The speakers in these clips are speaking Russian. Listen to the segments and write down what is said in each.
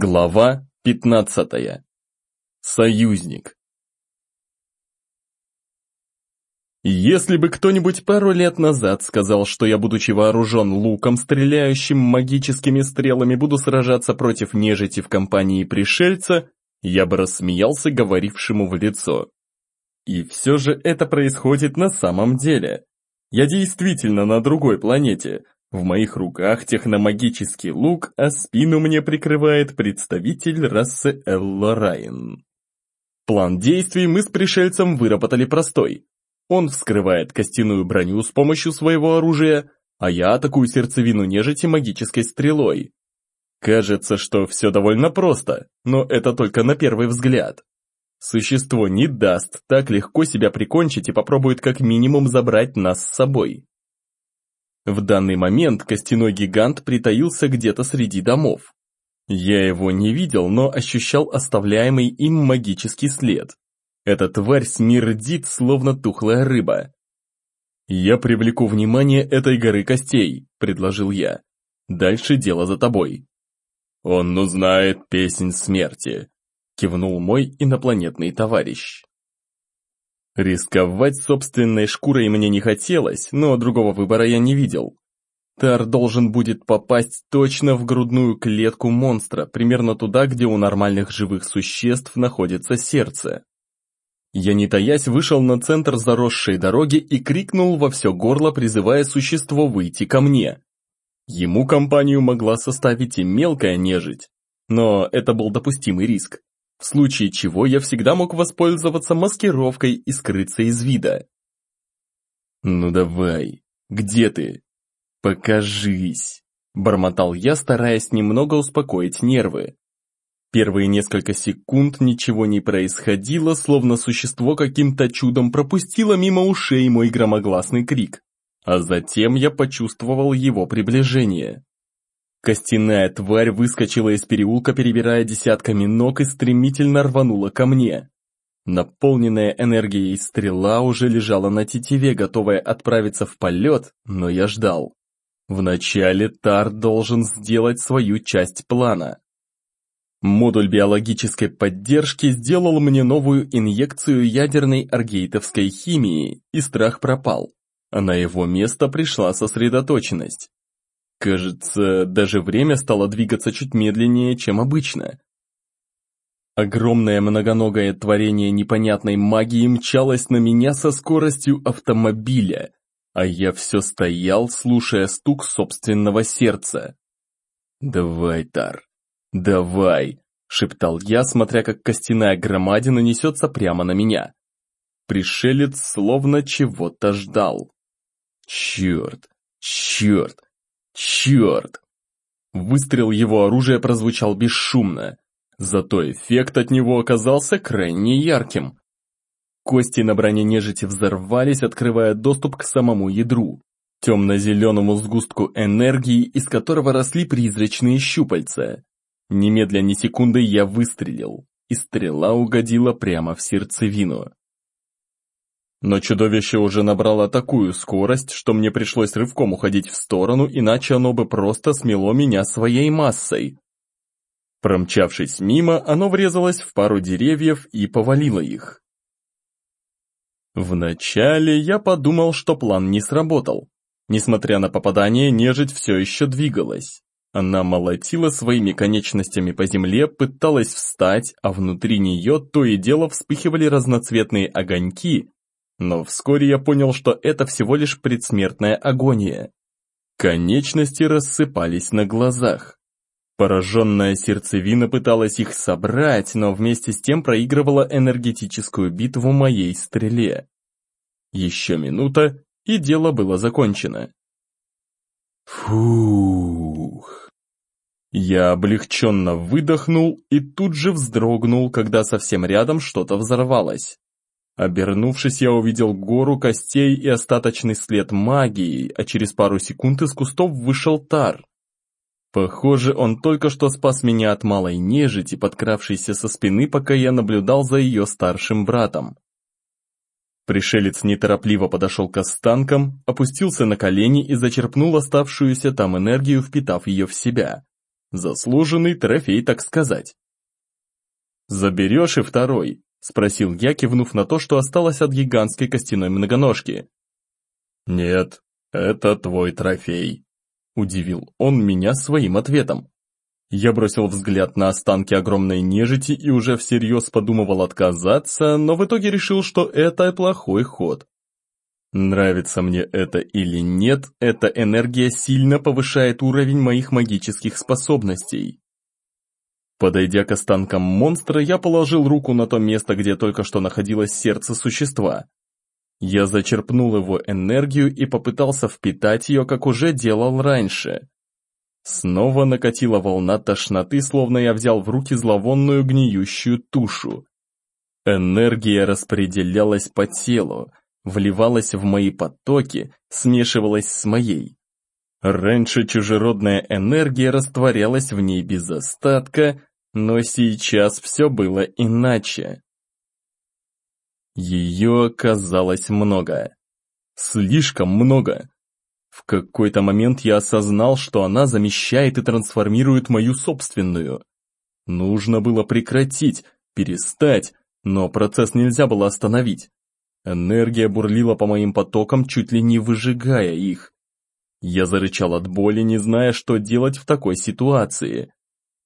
Глава 15. Союзник. Если бы кто-нибудь пару лет назад сказал, что я, будучи вооружен луком, стреляющим магическими стрелами, буду сражаться против нежити в компании пришельца, я бы рассмеялся говорившему в лицо. И все же это происходит на самом деле. Я действительно на другой планете, в моих руках техномагический лук, а спину мне прикрывает представитель расы Эллорайн. План действий мы с пришельцем выработали простой. Он вскрывает костяную броню с помощью своего оружия, а я атакую сердцевину нежити магической стрелой. Кажется, что все довольно просто, но это только на первый взгляд. Существо не даст так легко себя прикончить и попробует как минимум забрать нас с собой. В данный момент костяной гигант притаился где-то среди домов. Я его не видел, но ощущал оставляемый им магический след. Эта тварь смердит, словно тухлая рыба. «Я привлеку внимание этой горы костей», — предложил я. «Дальше дело за тобой». «Он узнает песнь смерти», — кивнул мой инопланетный товарищ. Рисковать собственной шкурой мне не хотелось, но другого выбора я не видел. Тар должен будет попасть точно в грудную клетку монстра, примерно туда, где у нормальных живых существ находится сердце. Я не таясь вышел на центр заросшей дороги и крикнул во все горло, призывая существо выйти ко мне. Ему компанию могла составить и мелкая нежить, но это был допустимый риск в случае чего я всегда мог воспользоваться маскировкой и скрыться из вида. «Ну давай, где ты? Покажись!» Бормотал я, стараясь немного успокоить нервы. Первые несколько секунд ничего не происходило, словно существо каким-то чудом пропустило мимо ушей мой громогласный крик. А затем я почувствовал его приближение. Костяная тварь выскочила из переулка, перебирая десятками ног и стремительно рванула ко мне. Наполненная энергией стрела уже лежала на тетиве, готовая отправиться в полет, но я ждал. Вначале Тар должен сделать свою часть плана. Модуль биологической поддержки сделал мне новую инъекцию ядерной аргейтовской химии, и страх пропал, а на его место пришла сосредоточенность. Кажется, даже время стало двигаться чуть медленнее, чем обычно. Огромное многоногое творение непонятной магии мчалось на меня со скоростью автомобиля, а я все стоял, слушая стук собственного сердца. «Давай, Тар, давай!» — шептал я, смотря как костяная громадина несется прямо на меня. Пришелец словно чего-то ждал. «Черт, черт, Черт! Выстрел его оружия прозвучал бесшумно, зато эффект от него оказался крайне ярким. Кости на броне нежити взорвались, открывая доступ к самому ядру, темно-зеленому сгустку энергии, из которого росли призрачные щупальца. Немедля ни секунды я выстрелил, и стрела угодила прямо в сердцевину. Но чудовище уже набрало такую скорость, что мне пришлось рывком уходить в сторону, иначе оно бы просто смело меня своей массой. Промчавшись мимо, оно врезалось в пару деревьев и повалило их. Вначале я подумал, что план не сработал. Несмотря на попадание, нежить все еще двигалась. Она молотила своими конечностями по земле, пыталась встать, а внутри нее то и дело вспыхивали разноцветные огоньки, но вскоре я понял, что это всего лишь предсмертная агония. Конечности рассыпались на глазах. Пораженная сердцевина пыталась их собрать, но вместе с тем проигрывала энергетическую битву моей стреле. Еще минута, и дело было закончено. Фух. Я облегченно выдохнул и тут же вздрогнул, когда совсем рядом что-то взорвалось. Обернувшись, я увидел гору костей и остаточный след магии, а через пару секунд из кустов вышел Тар. Похоже, он только что спас меня от малой нежити, подкравшейся со спины, пока я наблюдал за ее старшим братом. Пришелец неторопливо подошел к останкам, опустился на колени и зачерпнул оставшуюся там энергию, впитав ее в себя. Заслуженный трофей, так сказать. «Заберешь и второй?» – спросил я, кивнув на то, что осталось от гигантской костяной многоножки. «Нет, это твой трофей», – удивил он меня своим ответом. Я бросил взгляд на останки огромной нежити и уже всерьез подумывал отказаться, но в итоге решил, что это плохой ход. Нравится мне это или нет, эта энергия сильно повышает уровень моих магических способностей. Подойдя к останкам монстра, я положил руку на то место, где только что находилось сердце существа. Я зачерпнул его энергию и попытался впитать ее, как уже делал раньше. Снова накатила волна тошноты, словно я взял в руки зловонную гниющую тушу. Энергия распределялась по телу, вливалась в мои потоки, смешивалась с моей. Раньше чужеродная энергия растворялась в ней без остатка, но сейчас все было иначе. Ее оказалось много. Слишком много. В какой-то момент я осознал, что она замещает и трансформирует мою собственную. Нужно было прекратить, перестать, но процесс нельзя было остановить. Энергия бурлила по моим потокам, чуть ли не выжигая их. Я зарычал от боли, не зная, что делать в такой ситуации.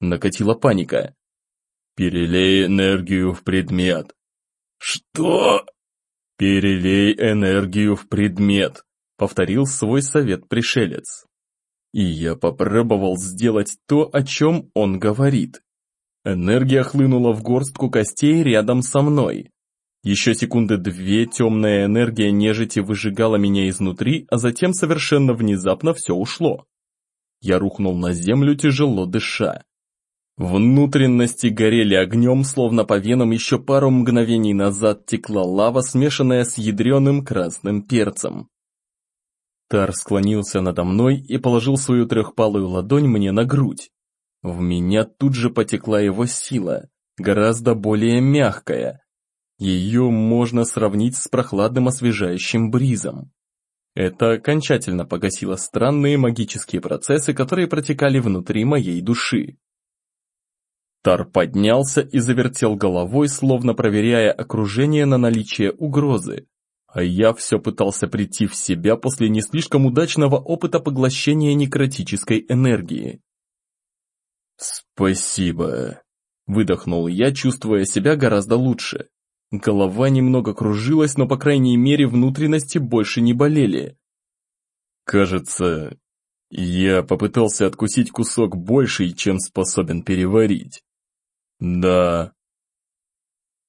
Накатила паника. «Перелей энергию в предмет». «Что?» «Перелей энергию в предмет», повторил свой совет пришелец. И я попробовал сделать то, о чем он говорит. Энергия хлынула в горстку костей рядом со мной. Еще секунды две темная энергия нежити выжигала меня изнутри, а затем совершенно внезапно все ушло. Я рухнул на землю, тяжело дыша. Внутренности горели огнем, словно по венам еще пару мгновений назад текла лава, смешанная с ядреным красным перцем. Тар склонился надо мной и положил свою трехпалую ладонь мне на грудь. В меня тут же потекла его сила, гораздо более мягкая. Ее можно сравнить с прохладным освежающим бризом. Это окончательно погасило странные магические процессы, которые протекали внутри моей души. Тар поднялся и завертел головой, словно проверяя окружение на наличие угрозы а я все пытался прийти в себя после не слишком удачного опыта поглощения некротической энергии. «Спасибо», — выдохнул я, чувствуя себя гораздо лучше. Голова немного кружилась, но по крайней мере внутренности больше не болели. Кажется, я попытался откусить кусок больший, чем способен переварить. Да,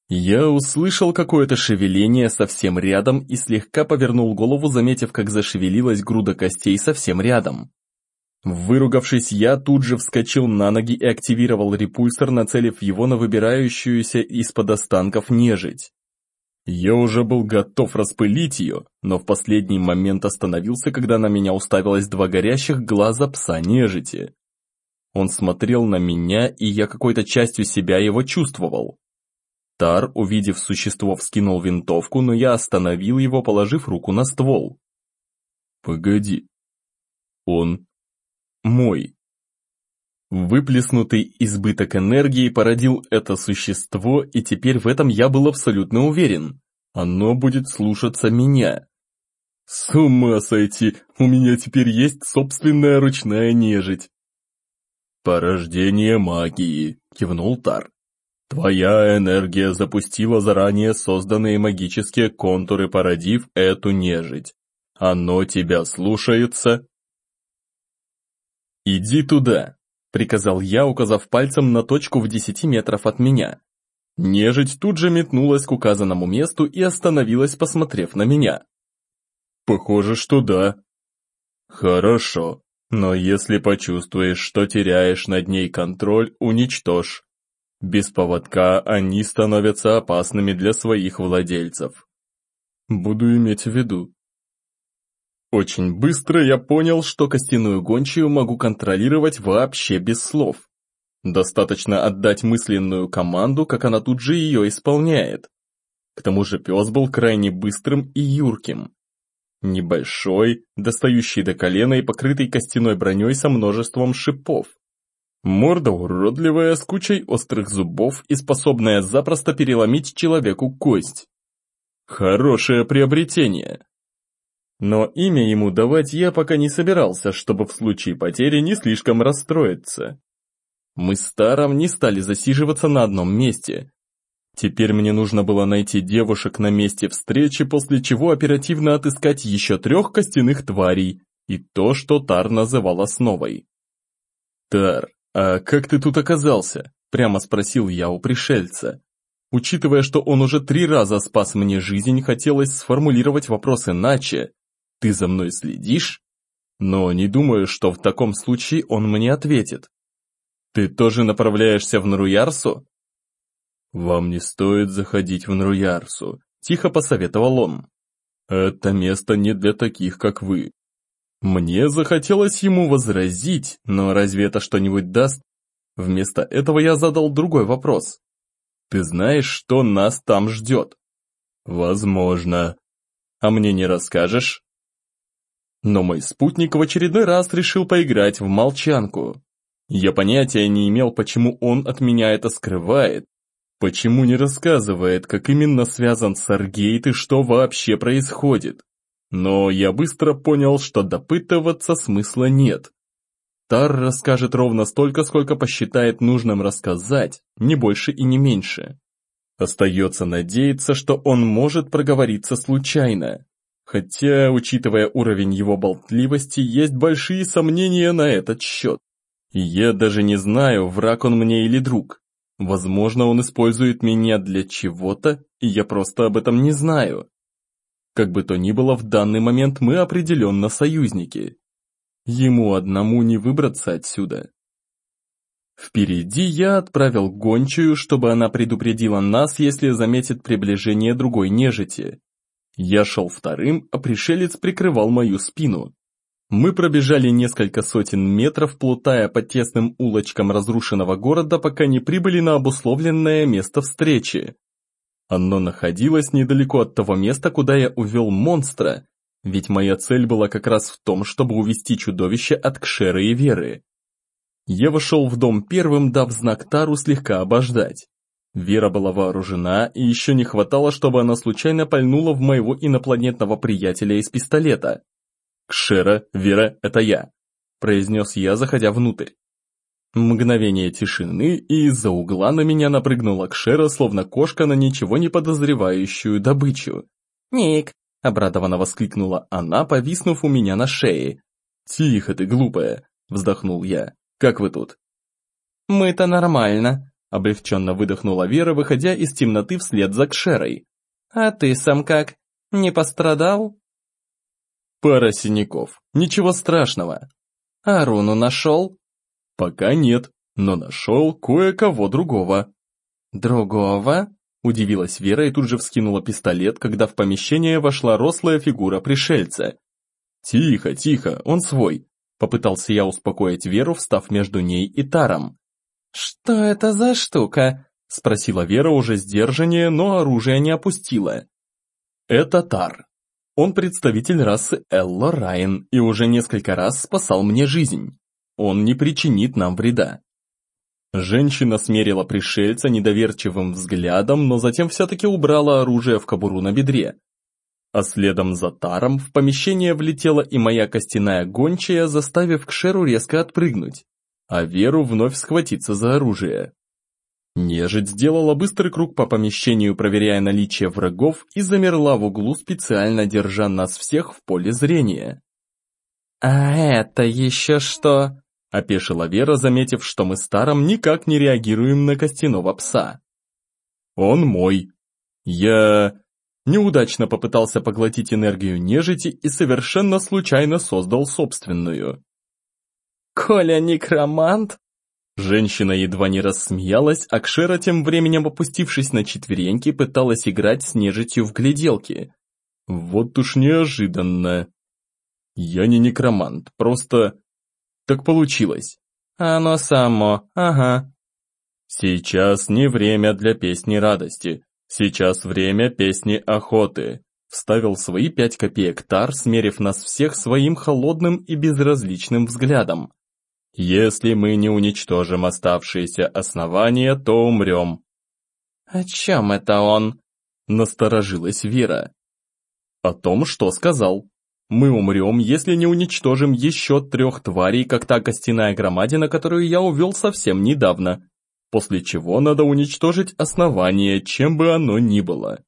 я услышал какое-то шевеление совсем рядом и слегка повернул голову, заметив, как зашевелилась груда костей совсем рядом. Выругавшись, я тут же вскочил на ноги и активировал репульсор, нацелив его на выбирающуюся из-под останков нежить. Я уже был готов распылить ее, но в последний момент остановился, когда на меня уставилось два горящих глаза пса нежити. Он смотрел на меня, и я какой-то частью себя его чувствовал. Тар, увидев существо, вскинул винтовку, но я остановил его, положив руку на ствол. «Погоди. Он мой». Выплеснутый избыток энергии породил это существо, и теперь в этом я был абсолютно уверен. Оно будет слушаться меня. С ума сойти, у меня теперь есть собственная ручная нежить. «Порождение магии», — кивнул Тар. Твоя энергия запустила заранее созданные магические контуры, породив эту нежить. Оно тебя слушается?» «Иди туда», — приказал я, указав пальцем на точку в десяти метров от меня. Нежить тут же метнулась к указанному месту и остановилась, посмотрев на меня. «Похоже, что да». «Хорошо, но если почувствуешь, что теряешь над ней контроль, уничтожь. Без поводка они становятся опасными для своих владельцев. Буду иметь в виду. Очень быстро я понял, что костяную гончую могу контролировать вообще без слов. Достаточно отдать мысленную команду, как она тут же ее исполняет. К тому же пес был крайне быстрым и юрким. Небольшой, достающий до колена и покрытый костяной броней со множеством шипов. Морда уродливая, с кучей острых зубов и способная запросто переломить человеку кость. Хорошее приобретение. Но имя ему давать я пока не собирался, чтобы в случае потери не слишком расстроиться. Мы с Таром не стали засиживаться на одном месте. Теперь мне нужно было найти девушек на месте встречи, после чего оперативно отыскать еще трех костяных тварей и то, что Тар называл основой. «Тар, а как ты тут оказался?» – прямо спросил я у пришельца. Учитывая, что он уже три раза спас мне жизнь, хотелось сформулировать вопрос иначе. «Ты за мной следишь?» Но не думаю, что в таком случае он мне ответит. «Ты тоже направляешься в Нруярсу?» «Вам не стоит заходить в Нруярсу», – тихо посоветовал он. «Это место не для таких, как вы». Мне захотелось ему возразить, но разве это что-нибудь даст? Вместо этого я задал другой вопрос. «Ты знаешь, что нас там ждет?» «Возможно». «А мне не расскажешь?» Но мой спутник в очередной раз решил поиграть в молчанку. Я понятия не имел, почему он от меня это скрывает. Почему не рассказывает, как именно связан с Аргейт и что вообще происходит. Но я быстро понял, что допытываться смысла нет. Тар расскажет ровно столько, сколько посчитает нужным рассказать, не больше и не меньше. Остается надеяться, что он может проговориться случайно. Хотя, учитывая уровень его болтливости, есть большие сомнения на этот счет. Я даже не знаю, враг он мне или друг. Возможно, он использует меня для чего-то, и я просто об этом не знаю. Как бы то ни было, в данный момент мы определенно союзники. Ему одному не выбраться отсюда. Впереди я отправил гончую, чтобы она предупредила нас, если заметит приближение другой нежити. Я шел вторым, а пришелец прикрывал мою спину. Мы пробежали несколько сотен метров, плутая по тесным улочкам разрушенного города, пока не прибыли на обусловленное место встречи. Оно находилось недалеко от того места, куда я увел монстра, ведь моя цель была как раз в том, чтобы увести чудовище от Кшеры и Веры. Я вошел в дом первым, дав знак Тару слегка обождать. Вера была вооружена, и еще не хватало, чтобы она случайно пальнула в моего инопланетного приятеля из пистолета. «Кшера, Вера, это я», – произнес я, заходя внутрь. Мгновение тишины, и из-за угла на меня напрыгнула Кшера, словно кошка на ничего не подозревающую добычу. «Ник!» – обрадованно воскликнула она, повиснув у меня на шее. «Тихо ты, глупая!» – вздохнул я. «Как вы тут?» «Мы-то нормально», – облегченно выдохнула Вера, выходя из темноты вслед за Кшерой. «А ты сам как? Не пострадал?» Пара синяков. Ничего страшного. А руну нашел? Пока нет, но нашел кое-кого другого. Другого? Удивилась Вера и тут же вскинула пистолет, когда в помещение вошла рослая фигура пришельца. «Тихо, тихо, он свой», — попытался я успокоить Веру, встав между ней и Таром. «Что это за штука?» — спросила Вера уже сдержаннее, но оружие не опустила. «Это Тар. Он представитель расы Элло Райан и уже несколько раз спасал мне жизнь. Он не причинит нам вреда. Женщина смерила пришельца недоверчивым взглядом, но затем все-таки убрала оружие в кобуру на бедре. А следом за Таром в помещение влетела и моя костяная гончая, заставив Кшеру резко отпрыгнуть, а Веру вновь схватиться за оружие. Нежить сделала быстрый круг по помещению, проверяя наличие врагов, и замерла в углу, специально держа нас всех в поле зрения. «А это еще что?» – опешила Вера, заметив, что мы с Таром никак не реагируем на костяного пса. «Он мой. Я...» Неудачно попытался поглотить энергию нежити и совершенно случайно создал собственную. «Коля некромант?» Женщина едва не рассмеялась, а Кшера тем временем опустившись на четвереньки пыталась играть с нежитью в гляделки. Вот уж неожиданно. Я не некромант, просто... Так получилось. Оно само, ага. Сейчас не время для песни радости. Сейчас время песни охоты. Вставил свои пять копеек Тар, смерив нас всех своим холодным и безразличным взглядом. Если мы не уничтожим оставшиеся основания, то умрем. О чем это он? Насторожилась Вера. О том, что сказал. Мы умрем, если не уничтожим еще трех тварей, как та костяная громадина, которую я увел совсем недавно. После чего надо уничтожить основание, чем бы оно ни было.